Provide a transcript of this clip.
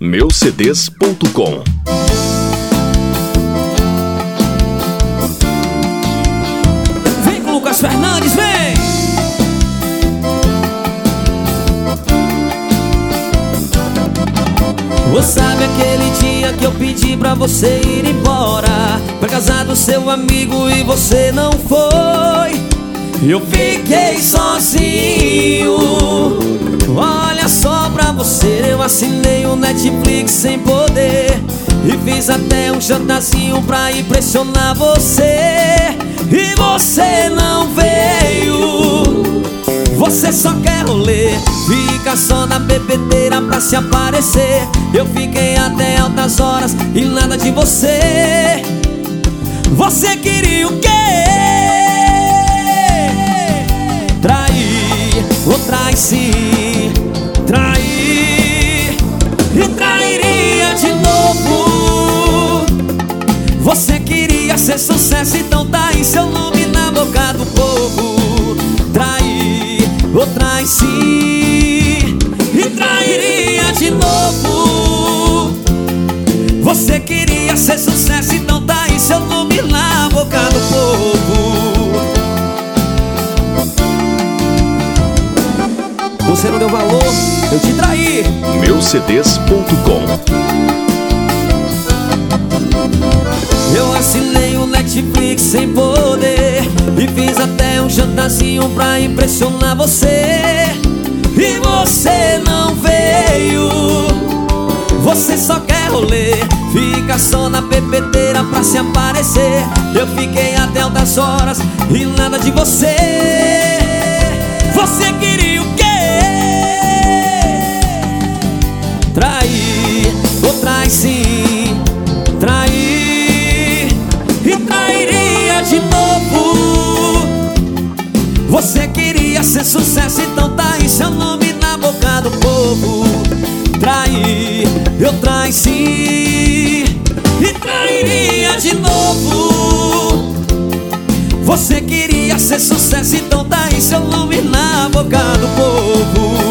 Meucds.com Vem com Lucas Fernandes, vem! Você sabe aquele dia que eu pedi pra você ir embora Pra casa do seu amigo e você não foi? Eu fiquei sozinho Só pra você Eu assinei o Netflix sem poder. E fiz até um jantarzinho pra impressionar você. E você não veio. Você só quer rolê. Fica só na bebedeira pra se aparecer. Eu fiquei até altas horas e nada de você. Você queria o quê? Trair ou trai sim Você queria ser sucesso, então tá aí seu nome na boca do povo. Trair ou trai sim. E trairia de novo. Você queria ser sucesso, então tá aí seu nome na boca do povo. Você não deu valor, eu te traí. Meucds.com sem poder. E fiz até um jantarzinho pra impressionar você. E você não veio. Você só quer rolê. Fica só na bebedeira pra se aparecer. Eu fiquei até altas horas e nada de Você Você queria ser sucesso, então tá aí seu nome na boca do povo. Trair, eu trai sim E trairia de novo. Você queria ser sucesso, então tá aí seu nome na boca do povo